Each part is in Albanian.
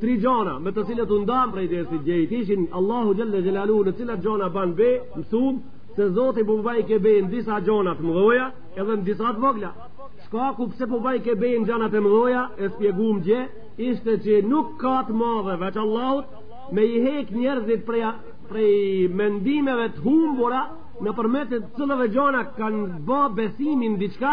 Tri gjona me të cilët u ndam prej dersit djehit ishin Allahu xhele xhelaluhu në cilat gjona ban be, mësuam se Zoti po bajke be në disa gjona të mëdhaja edhe në disa të vogla. Shkaku pse po bajke be në gjona të mëdhaja e shpjeguam dje, ishte që nuk ka të madhe veç Allahut me i hek njerëzit prej prej mendimeve të humbura nëpërmjet të cilëve gjona kanë ba besimin diçka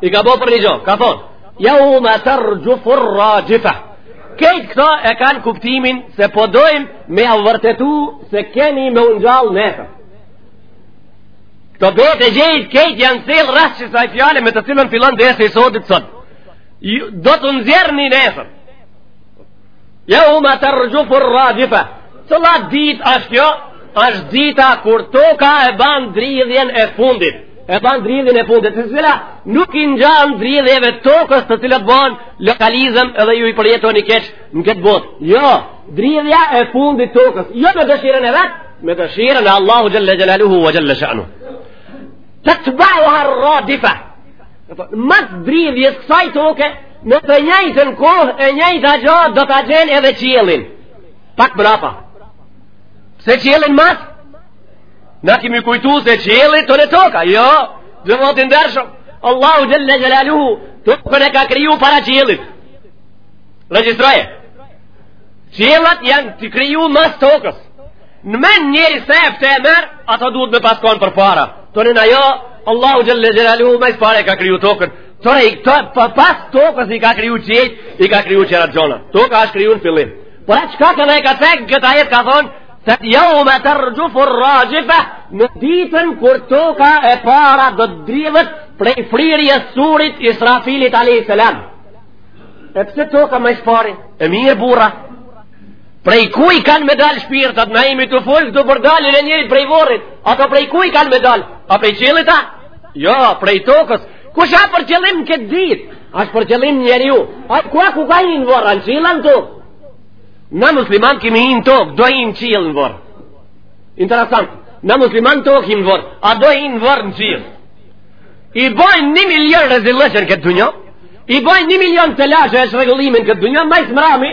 i ka bo për një gjo, ka thonë, jeume terxhufur raxhife. Krejt këto e kanë kuptimin se po dojmë me e vërtetu se keni me u ngjallë nesër. Këto betë e djehit krejt janë sjellë rreth kësaj fjale me të cilën fillon dersi i sotit sot. Do të nxirreni nesër. Jeume terxhufur raxhife Cila ditë është kjo është dita kur toka e ban dridhjen e fundit E ban dridhjen e fundit E cila nuk i ngjan dridhjeve tokës të cilët bahen lokalizëm Edhe ju i përjetoni keq në këtë botë Jo, dridhja e fundit tokës Jo me dëshirën e vet Me dëshirën e Allahu xhele xhelaluhu ve xhele shanuhu Tetbeuher radife Po, mas dridhjes kësaj toke, në të njëjtën kohë e njëjta gjo do ta gjen edhe qiellin. Pak mrapa. Pse qiellin mas? Na kemi kujtu se qielli tona toka, jo? Xhemat i ndershëm, Allahu xhele xhelaluhu, tokën e ka kriju para qiellit. Regjistroje. Qiellat janë të kriju mas tokës. Në men njeri se e pëtë e merë, ato duhet me pas kon përpara. Tona jo, Allahu xhele xhelaluhu, më së pari ka kriju tokën. Tona, pa, pas tokës i ka kriju qiejt, i ka kriju qera gjona. Toka është kriju në fillim. Por e qka ka dhe ka cekë, këtë ajet ka thonë, jeume terxhufur raxhife, në ditën kur toka e para do të dridhet prej fryrjes surit Israfilit a.s. E pse toka më së pari? E mirë burra? Prej ku i kanë me dalë shpirtat, na jemi tu folë, këtu për dalje njerit prej vorrit, ata prej ku i kanë me dalë, a prej qiellit a? Jo, prej tokës, kush a për qëllim në këtë ditë, ashtë për qëllim njeriu, a ku a ku ka hi në vorr, a në qiell a në të? Na musliman kemi hi në tokë, do hinë në qiell në vorr. Interesant, na musliman në tokë hi në vorr, a do hinë në vorr në qiell. I bojnë një milion rezillëqe në këtë dunjo, i bojnë një milion telashe e çrregullime në këtë dunjo, ma së mrami,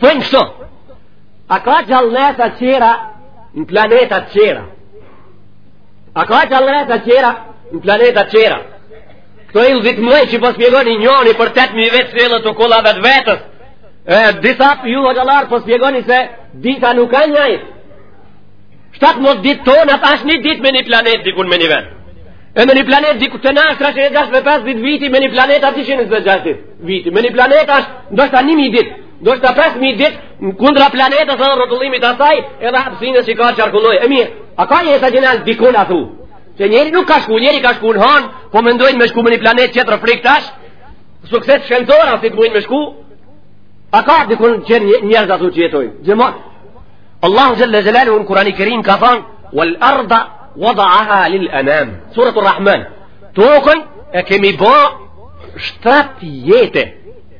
Thojnë kështu, a ka gjallënesa qera në planetat qera? A ka gjallënesa qera në planetat qera? Këto yllzit mdhoj që po shpjegoni njoni për 8.000 vjet sillet okolla vetes. E, disa prej ju hoxhallarë po shpjegoni se dita nuk a njajtë. Shtatë mos ditë tonat ashtë një ditë me një planet dikun me një vetë. E me një planet dikun ashtë rashë e gashë me 50 viti, me një planet ati që nësë dhe viti. Me një planet ashtë, ndoshta një mijë ditë, ndoshta 5.000 ditë, në kundra planetës dhe rrotullimit t'asaj, edhe hapësinës që ka qarkullon. E mirë, a ka njerëz të gjallë dikun a thu? Se njeri nuk ka shku, njeri ka shku në hanë, po mendojnë me shku me një planet qetër frik tash, sukses shkencor, a si të mujnë me shku, a ka dikun që njerëz a thu që jetojnë? Xhemat, Allahu xhele xhelaluhu në Kurani Kerim ka thënë wal arda wada'aha lil anam. Sura Ar-Rahman. Tokën e kemi bo shtrat jete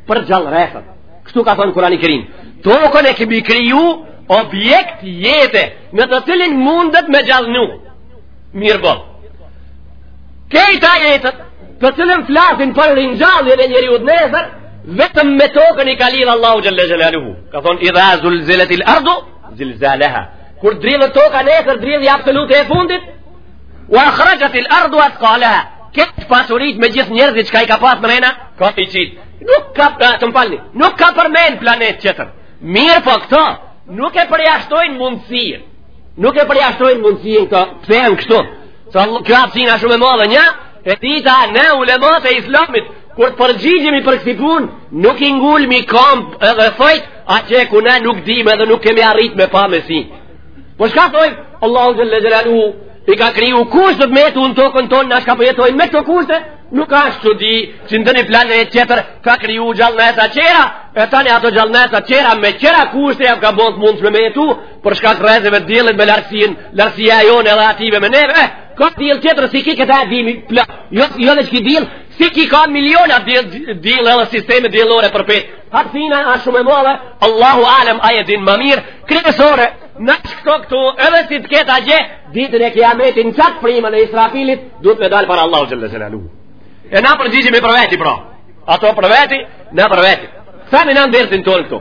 për gjallesat. Kështu ka thënë Kurani Kerim. Tokën e kemi kriju objekt jete në të cilin mundet me gjallnu. Mirëpo, këto ajetet, të cilat flasin për ringjalljen e njeriut nesër, vetëm me tokën i ka lidhë Allahu xhele xhelaluhu. Ka thonë, idha zulziletil ardu zilzaleha. Kur dridhet toka nesër, dridhje absolute e fundit, ue ahraxhetil ardu ethkaleha. Këto pasuritë me gjithë njerëzit çka i ka pas mrena, ka i qitë. Nuk ka, të më falni, nuk ka përmen planet qetër. Mirëpo këto, nuk e përjashtojnë mundësinë. Nuk e përjashtojnë mundësinë të pëhen kështu. Se kjo hapsina shumë e madhe një, e dyta ne ulemat e islamit, kur të përgjigjemi për kësi pun, nuk i ngulim kambë edhe thojmë, a që e ku ne nuk dimë dhe nuk kemi arrit me pa me sy. Po çka thojmë, Allahu xhele xhelaluhu, i ka kriju kushtet me jetu në tokën tonë, ne çka po jetojmë po me këto kushte, nuk ashtë çudi që në një planet qetër, ka kriju gjallesa qera, e tani ato gjallesa qera, me qera kushte, ja ka bo të mundshme me jetu, për shkak të rrezeve të diellit me largësinë, largësia jonë edhe atyve me neve, eh, ka diell tjetër si ky, këtë e dimë, pra, jo, jo veç ky diell, si ky ka miliona diell, diell edhe sisteme diellore për veti. Hapsina â shumë e madhe, Allahu alem a e din më mirë, kryesore, në që këto këtu, edhe si të ketë atje, ditën e kiametit, në qatë britmën e Israfilit, duhet me dalë para Allahu xhele xhelaluhu. E na përgjigjemi për veti, pra. Ato për veti, na për veti. Sa me në interesin tonë këtu.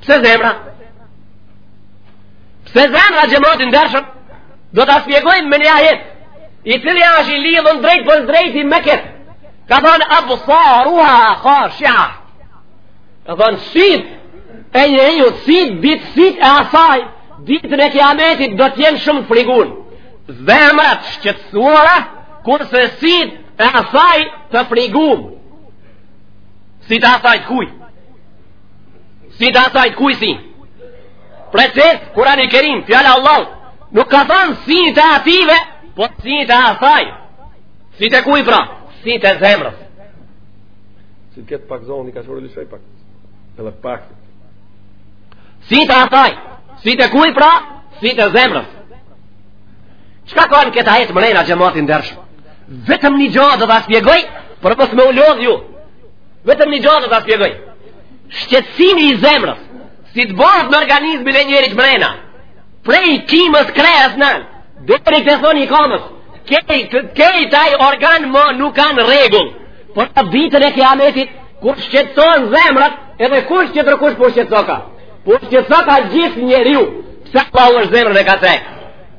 Pse zemra? Pse zemra xhemat i ndershëm? Do ta spjegojmë me një ajet, i cili ashtë i lidhun drejtpërdrejti me këtë. Ka thonë, absaruha hashia. Ka thonë, sytë e njeriut, sytë, ditë, sytë e asaj, ditën e kiametit do t'jen shumë të frigun. Zemrat shqetsuara, kurse sytë e asaj të frigun. Sytë e asaj, të kujt. Sytë e asaj, t'kuj sy? Preciz, Kurani Kerim, fjalë Allahu, nuk ka thanë sytë e atyve, po sytë e asaj. Sytë e kuj pra, sytë e zemrës. Si të ketë pak zonë, i ka shurë lishaj pak. Edhe pak. Sytë e asaj, sytë e kuj pra, sytë e zemrës. Çka ka në këtë ajet mrena, xhemat i ndershëm? Vetëm një gja do ta spjegoj, për mos me u lodhë ju, Vetëm një gja do ta spjegoj. Shqetsimi i zemrës, si të bëhet në organizmin e njerit mrena, prej qimës kresë, deri te thoni i kamës, kejt ata organe më nuk kanë rregull, por në ditën e kiametit, kur shqetsohen zemrat, edhe kush tjetër, kush po u shqetsoka? Po u shqetsoka gjithë njeriu, pse pa u është zemrën e ka trejë.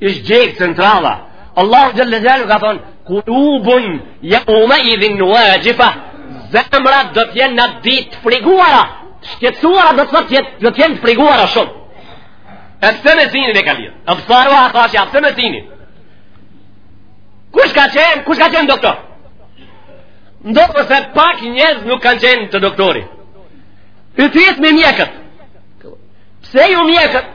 Isht gjekë centrala. Allahu xhele xhelaluhu ka thonë, kulubun jeume idhin vaxhife, zemrat do t'jen n'at ditë t'friguara, t'shqetsuara, do t'jen t'friguara shumë. E pse me synin e ka lidhë, ebsaruha hashia, e pse me synin? Kush ka qenë, kush ka qenë te doktori? M'doket se pak njerëz nuk kanë qenë te doktori. I pysni mjekët. Pse ju mjekët?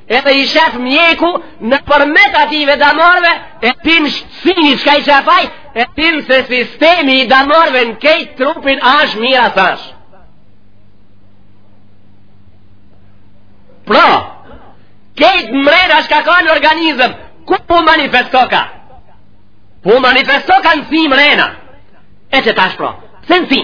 edhe i shef mjeku nëpërmjet atyve damarve e din syni çka i shef ai e din se sistemi i damarve në kejt trupin asht mirë a s'asht pra kejt mrena çka ka në organizëm ku po u manifestoka po u manifestoka në sy mrena e qetash pra se në sy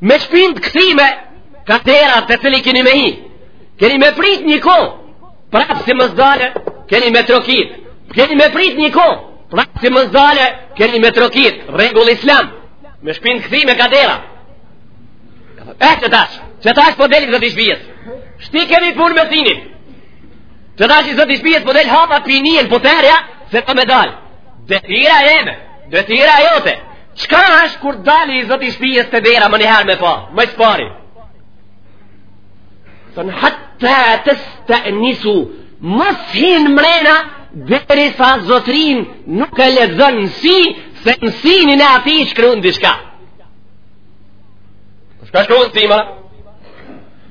me shpinë të kthime ka dera, të të keni me hi, keni me prit një kohë, prapë si mos dalë, keni me trokit, keni me prit një kohë, prapë si mos dalë, keni me trokit, rregull islam, me shpinë të kthime ka dera. E qetash, qetash po del i zoti shpisë, shti kemi pun me synin, qetash i zoti shpisë po del, hapat p'nihen, poterja, se do me dalë, detyra jeme, detyra jote, Çka është kur del i zoti shpisë te dera menjëherë me pa? Më së pari. Thënë hatta teste'nisu, mos hini mrena, derisa zotnin nuk e lexon në sy, se në synin e atij shkrun diçka. Çka shkrun në sy ma?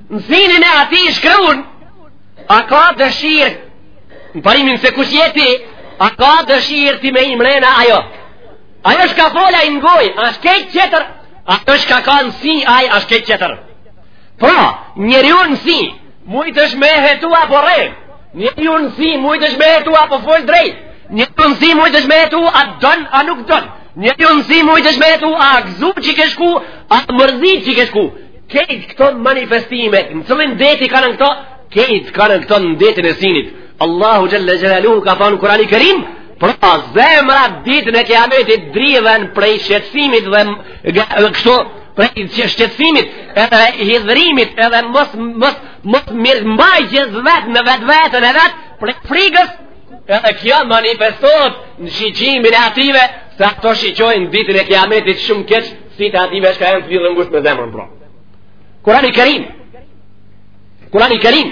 Në synin e atij shkrun, a ka dëshirë, në parimin se kush je ti, a ka dëshirë ti me hi mrena a jo? Ajo shka fol ai n'gojë, është kejt qetër, ajo shka ka në sy, ajo është kejt qetër. Pra, njeriun në sy mujsh me hetu a po rren, njeriun në sy mujsh me hetu a po fol drejt, njeriun në sy mujsh me hetu a don, a nuk don, njeriun në sy mujsh me hetu a gëzu që ke shku, a mërzit që ke shku. Kejt këto manifestime, në cilin det i kanë në këto, kejt kanë në këto në detin e synit. Allahu Xhele Xhelaluhu ka thonë Kurani Kerim, Pra po, zemrat ditën e kiametit dridhen prej shqetësimit dhe kështu prej shqetësimit edhe hidhërimit edhe mos, mos, mos mirëmbajtjes vetë në vetveten e vet prej frigës edhe kjo manifestohet në shiqimin e atyve se ato shiqojnë ditën e kiametit shumë keq sytë e atyve shka janë të lidhun ngusht me zemrën pra. Kurani Kerim Kurani Kerim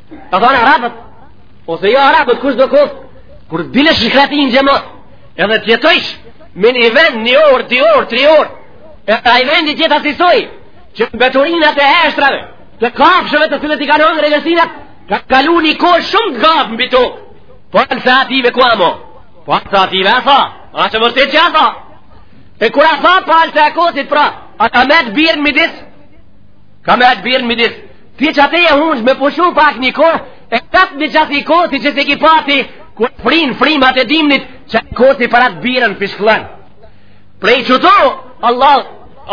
Ka thonë arabët, ose jo arabët, kushdo koftë, kur dilsh n'shkreti, xhemat, edhe të jetojsh, në një vend një orë, dy orë, tri orë, e ai vendi të jetë asisoj, që në mbeturinat e eshtrave të kafshëve të cilët i kanë hëngër egërsinat, ka kalu një kohë shumë të gatë mbi to, palca e atyve ku amo, palca e atyve a tha, a që vërtit që a tha, e kur a tha palca e kocit pra, a ka met birë në midis, ka met birë në midis, Ti qaty unesh me pushu pak një kohë, e katë një qatë koci që s'e ki pa ti, kur frynë frymat e dimnit, qaj koci për atë birën fishkëllen. Prej qeto, Allah,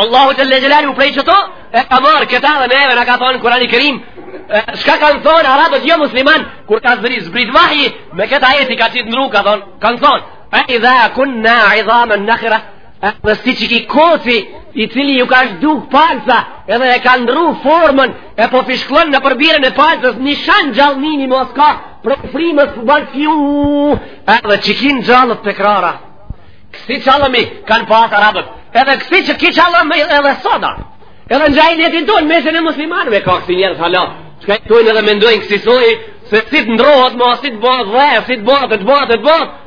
Allahu xhele xhelaluhu prej qeto, e ka marrë këta dhe neve na ka thonë Kurani Kerim, shka kanë thonë, arabët jo musliman, kur ka zëri zbrit vahji, me këtë ajeti ka qitë nru, ka thonë, kanë thonë, e idha kunna idhamen nekhira, Edhe si qeky koci, i cili ju ka zhduk palca, edhe e ka ndru formën, e po fishklon nëpër birën e palcës, nishan gjallnimi ma s'ka, prej frymës po ban fju, edhe qeky ngjallet të krara, kësi qëllimi kanë pasë arabët, edhe kësi qeky qëllimi edhe sot, edhe në xhematin tonë, mesin e muslimanëve, ka kësi njerëz hala, që kujtojnë edhe mendojnë kësisoj, se si të ndrrohet, ma si të bëhet dhe, si të bëhet, të bëhet, të bëhet,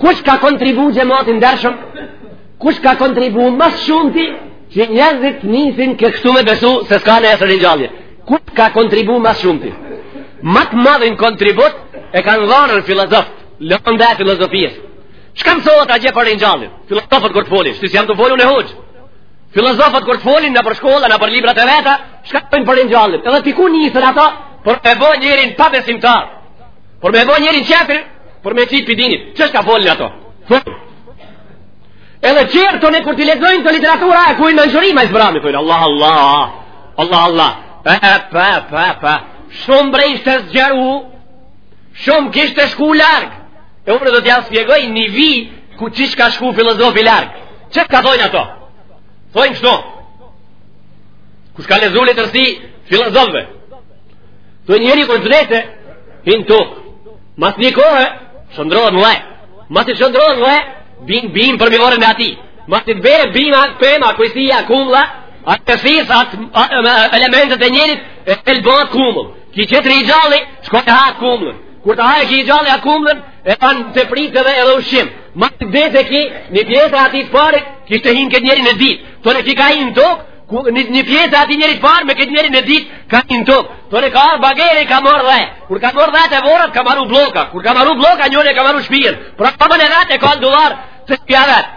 Kush ka kontribu xhemat i ndershëm? Kush ka kontribu ma s'shumti që njerëzit nisin kë kështu me besu se s'ka nesër ringjallje? Kush ka kontribu mas shumë ti? Ma të madhin kontribut e kanë dhanë filozofët, landa e filozofisë. Çka kanë sot a gje për ringjalljen? Filozofët kur të foli, ti s'jam tu fol unë hoxhë. Filozofët kur të folin nëpër shkolla, nëpër librat e veta, çka thonë për ringjalljen. Edhe ti kur nisen ato, për me bo njerin pabesimtar, për me e bo njerin qafir, për me qit pi dinit. Çka folin ato? Folin. Edhe qërë të ne kur t'i lexojmë ato literatura, e kujnë në nëshurima i zbrami, thojmë, Allah, Allah, Allah, Allah, pa, pa, pa, pa, shumë bre ishte zgjuar, shumë kishte shku larg, E unë do t'ja shpjegoj juve ku ka shku filozofi larg. Çka thojnë ato? Thojnë qëto? Kush ka lexu letërsi filozofëve? Thojnë njeri kur vdes, hin n'tokë. Mas një kohe, shndërrohet në dhe. Masi shndërrohet në dhe, bin, bin përmi vorrin e atij. Masi bere, bin atë pema, kajsia, kumlla, atë tërsis, atë elementet e njerit, e të lëbët kumbull. Ky tjetri i gjalli, shkon të ha atë kumbull. Kur të hajë ky i gjalli atë kumbllën, e panë të pritë dhe edhe ushim. Ma të dhe të ki, një pjesë e atij të parit, kishte të hijë n'këtë njerin e dytë. Të në që ka hi në tokë, ku një, një pjesë e atij njeri të parë me këtë njerin e dytë ka hi n'tokë. Tore ka ardhur bageri ka marrë dhe. Kur ka marrë dhe te vorret ka maru blloka. Kur ka maru blloka njeri ka maru shpinë. Pra pa më dhëtë ka dollar të spjavet.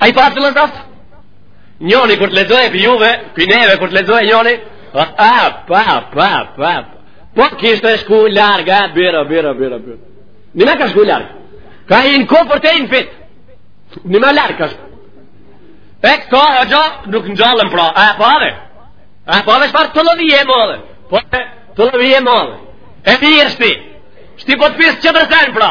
A i patë filozofët? Njoni, kur të lexojë pi juve, pi neve, kur të lexojë njoni, a, a, pa, pa, pa, po kishte shku larg, bira, bira, bira, bira. Në në ka shku larg. Ka i në kofër të i në fitë. Në në larg ka shku. E këto, e gjo, nuk ngjallen pra, a, pa, dhe. A, pa, dhe shparë të lëvi e modhe. Po, të lëvi e modhe. E mirë shti. Shti po të pyes që të pra.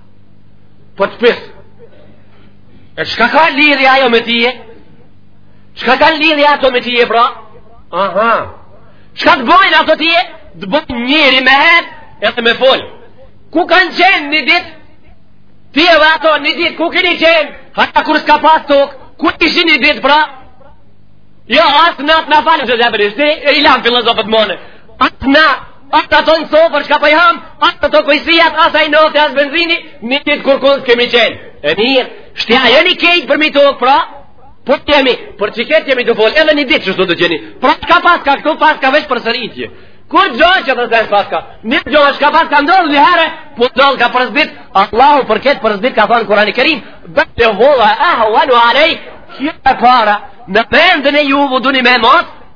Po të pyes. E çka ka lidhje ajo me tije? Çka ka lidhje ato me tije, pra? Aha. Çka të bojnë ato tije? Të bojnë njeri me hec edhe me folë. Ku kanë qenë një ditë? Ti edhe ato një ditë, ku keni qenë? Hata kur s'ka pas tokë, ku ti ishe një ditë, pra? Jo, as natë në falë, që zë e bërë, e i lamë filozofët mone. As na, as ato në sofë, për shka për po jam, as ato kajsijat, as ajo nafta, as benzini, një ditë kurkund s'kemi qenë. E mirë, shtja, e një kejtë përmi tokë, pra, po jemi, për qetë jemi tu folë, edhe një ditë që shtu të gjeni, pra, ka pas ka këtu, paska veç përsëritje. Kur gjo që të zërë pas ka, një gjo është ka paska ndodhë një herë, po të ndodhë ka për së dyti, Allahu për këtë për së dyti ka thonë Kurani Kerim, bëtë të vola, ahë, anu, alej, që e para, në mendjen e juj, vë duni me mos,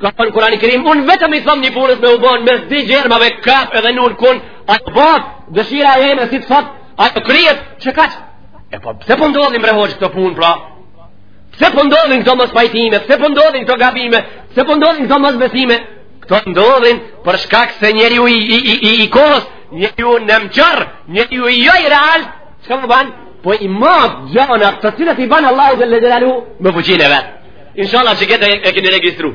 Ka thënë Kurani Kerim, unë vetëm i thom një punës me u bo mes dy germave kaf edhe nun, kun, ajo bëhet, dëshira jeme si të thotë, ajo kryhet, çka? E po, pse po ndodhin bre hoxhë këto punë, pra? Pse po ndodhin këto mospajtime, pse po ndodhin këto gabime, pse po ndodhin këto mosbesime? Këto ndodhin për shkak se njeriu i, i, i, i, i kohës, njeriu në mqërë, njeriu joreal, çka ban? Po i mat gjanat, të cilat i ban Allahu xhel-le xhelaluhu, me fuqinë e vet. Inshallah që këtë e keni registru.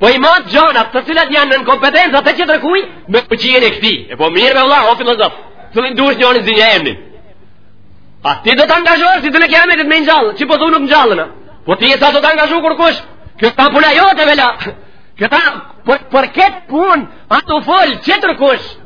Po i mat gjanat të cilat janë nën kompetenca të tjetërkujt, me fuqinë e këtij. E po mirë more vlla, o filozof, të linë duesh një anë zinja emnin. A ti do të angazhosh, ditën e kiametit me i ngjall, që po thu nuk ngjallena. Po ti e sa do të angazhu kurkush, kjo ta puna jote vlla. Kjo ta, për, për këtë punë, a tu fol tjetërkush,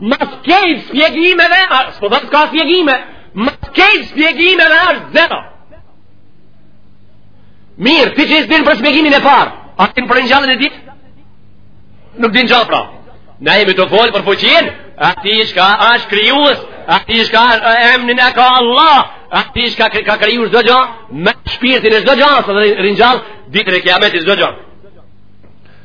Mas krejt shpjegimeve Se po dhe s'ka shpjegime Mas krejt shpjegimeve është zero Mirë, ti që i s'bin për shpjegimin e parë A ti në për një e ditë Nuk di ngjall pra Na jemi tu fol për fuqinë e Atij shka është krijues Atij shka është emnin e ka Allah Atij shka ka kriju çdo gjo Me shpirtin e çdo gjo Së dhe ringjall Ditën e kiametit çdo gjo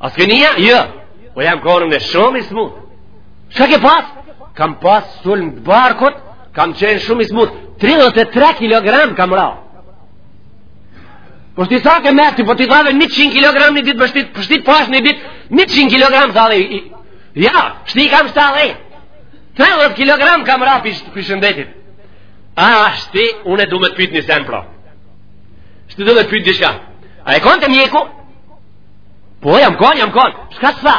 A s'ke një? Jo. O po jam konë shumë i smut. Çka ke pas? Kam pas sulm të barkut, kam qenë shumë i smut. 33 kg kam ra. Po shti sa ke met ti, po ti dhave 100 kg një ditë, po shti, po shti pas një ditë, 100 kg sa dhe i... Ja, shti kam shta dhe. 30 kg kam ra prej shëndetit. A, shti, unë e du me të pyt një sen, pra. Shti du me të pyt një shka. A je konë te mjeku? Po, jam konë, jam konë. Shka të tha?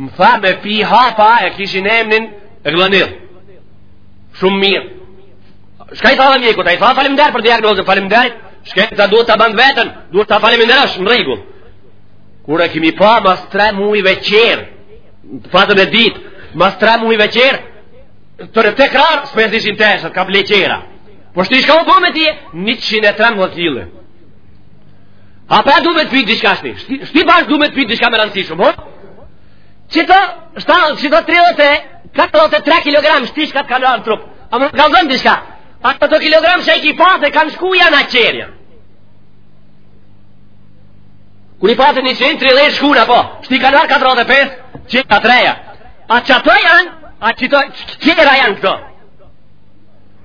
Më tha me pi hapa e kishin emnin glanil. Shumë mirë. Shka i the mjekut? A i the faleminderit për diagnozën, faleminderit? Shka i tha duhet ta ban veten, duhet ta faleminderosh, në rregull. Kur e kemi pa mas tre muj veqerë, në fatën e ditë, mas tre muj veqerë, të rëtë të krarë, së pesë ishin të ka bleqera. Po shtu i shka u po me ti, 113 kile. A pra du me të pyt diçka shti? Shti, shti bash du me të pyt diçka me rëndësi shumë, hë? Qëta, shta, qëta 33 kg shti shka të kaluar në trup. A më kallzon diçka? Ata kilogram që i ki pas e kanë shku janë a qerja. Kur i pate njëqind e tridhjetë shku në po. Shti kaluar 45, qenë ka treja. A qëta janë, a qëta, qëra janë këto.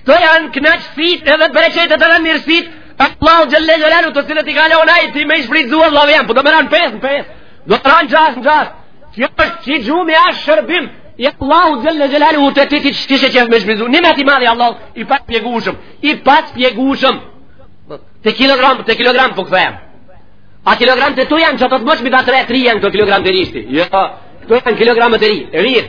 Këto janë knaqësitë edhe bereqetet edhe mirësitë Allahu xhele xhelaluhu të cilat i ka lon ai ti me i shfrytzu vlla janë Po do me ranë pesë në pesë Do të ranë gjashtë në gjashtë Kjo është që gjumi asht shërbim Ja Allahu xhele xhelaluhu të ti ti që kishe qef me shfrytzu Një me ti madhi Allahu i pas pjegushëm I pas pjegushëm Të kilogram, të kilogram po kthehem A kilogram të tu janë që të të bësh mi da 3-3 janë këto kilogram të rishti Jo, këto janë kilogram të ri, rirë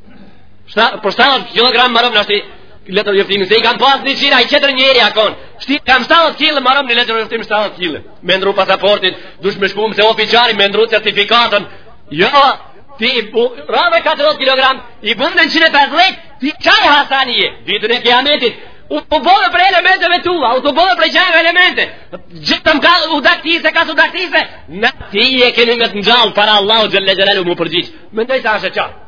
Shta, për 70 kg marrëm një asht letërnjoftimin, se i kam pas një qira, një tjetër njeri a kon, Shti, kam 70 kg marrëm një letërnjoftimin 70 kg, me ndru pasaportën, dush me shku te ofiqari, me ndru certifikatën, jo, ti i bu, rave 40 kg, i bu në 150, ti qaj Hasani je, ditën e kiametit, u bone prej elementeve tua, u bone prej qatyne elemente, gjithë ka u daktise, ka s'u daktise, ne ty e kemi me të ngjallë para Allahu xhele xhelaluhu m'u përgjigj, mendoj se asht e qartë.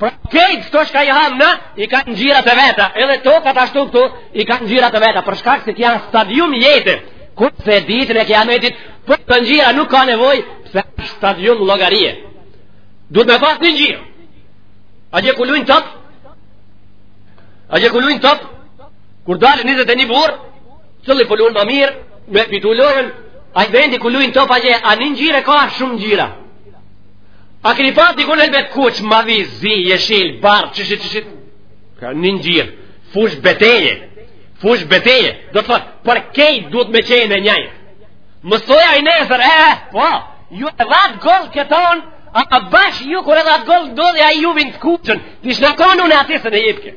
Pra, krejt këto shka i hamë na, i kanë ngjyrat të veta, edhe toka po ashtu këtu, i ka ngjyrat të veta, për shkak se kjo asht stadium jete, kurse ditën e kiametit, për to ngjyra nuk ka nevoj, pse asht stadium llogarie. Duhet me pas një ngjyrë. Atje ku lujnë top? Atje ku lujnë top? Kur dalë 21 burrë, cilli po lun ma mirë, me fitu lojën, ai vendi ku lujnë top, atje, a një ngjyrë e ka a shumë ngjyra. A keni pa ti kun helbete kuq, mavi, zi, jeshil, bardh, çeshit, çeshit? Ka një ngjyrë, fushë beteje, fushë beteje, do të thot, për krejt duhet me qenë e njajtë. Mos thojë ai nesër, e, eh, po, ju e dhatë gol këtu, a, a bash ju kur e dhatë gol, dole aj vend kuqen, t'i shna konu në atisën e jipke.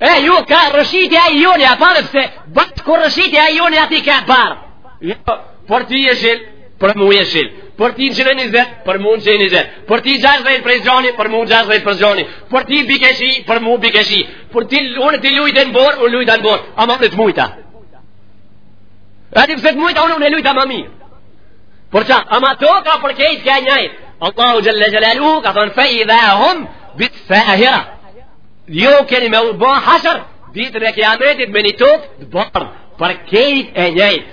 E, ju ku rrëshqiti ai joni, a pe pse, bash ku rrëshqiti ai joni aty ka bardh. Jo, për ty jeshil, për mu jeshil, për ty gjerë njëzet, për mu gjerë njëzet, për ty gjashdhetë prej gjatni, për mu gjashdhetë prej gjatni, për ty bikeshi, për mu bikeshi, për ti unë ti lujtë në borë, unë lujtë në borë, a më të mujta. E ti pse të mujta, unë unë e lujta ma mirë. Për qa, ama toka për krejt kjo njajtë, Allahu xhele xhelaluhu, ka thonë fe idha hum, bis-sahira. Ju keni me u bo hashër, ditën e kiametit në një tokë të bardhë, për krejt e njajtë.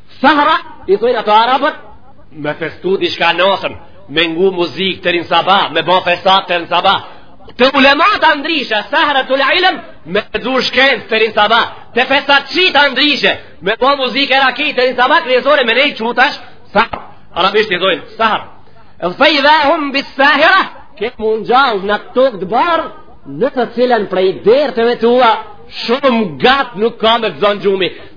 Sahra, i thujnë ata arabët, me festu dishka natën, me ngu muzikë deri n'sabah, me bo fesat deri n'sabah, te ulematë ndryshe, sahratul-lejl, me studju shkencë deri n'sabah, te fesatçitë ndryshe, me bo muzikë e raki deri n'sabah, kryesore me nejë qutas, sahra, arabisht i thujnë, sahra, fe idha hum bis-sahira, ke m'u ngjallë në tokë të bardhë, në të cilën prej derteve tua, shumë gatë nuk ka me të zonë gjumi,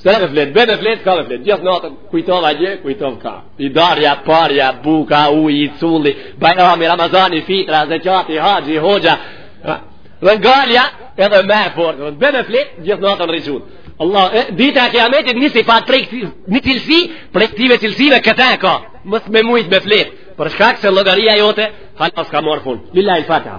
Se edhe fletë, me të fjetë, ka dhe fletë, gjithë natën, kujtov a gjë, kujtov ka. Darka, parja, buka, uj, i culli, bajrami, ramazani, fitra, zeqati, haji, hoxha. Dhe nga, edhe më e fortë, dhe bete fletë, gjithë natën rëgjut. Allah, e, dita e kiametit nisi pa prej këtu, një cilësi, prej këtive cilësive këta e ka. Mos me mujtë me fjetë, për shkak se llogaria jote, hala s'ka marrë fund. Lillahi Fatiha.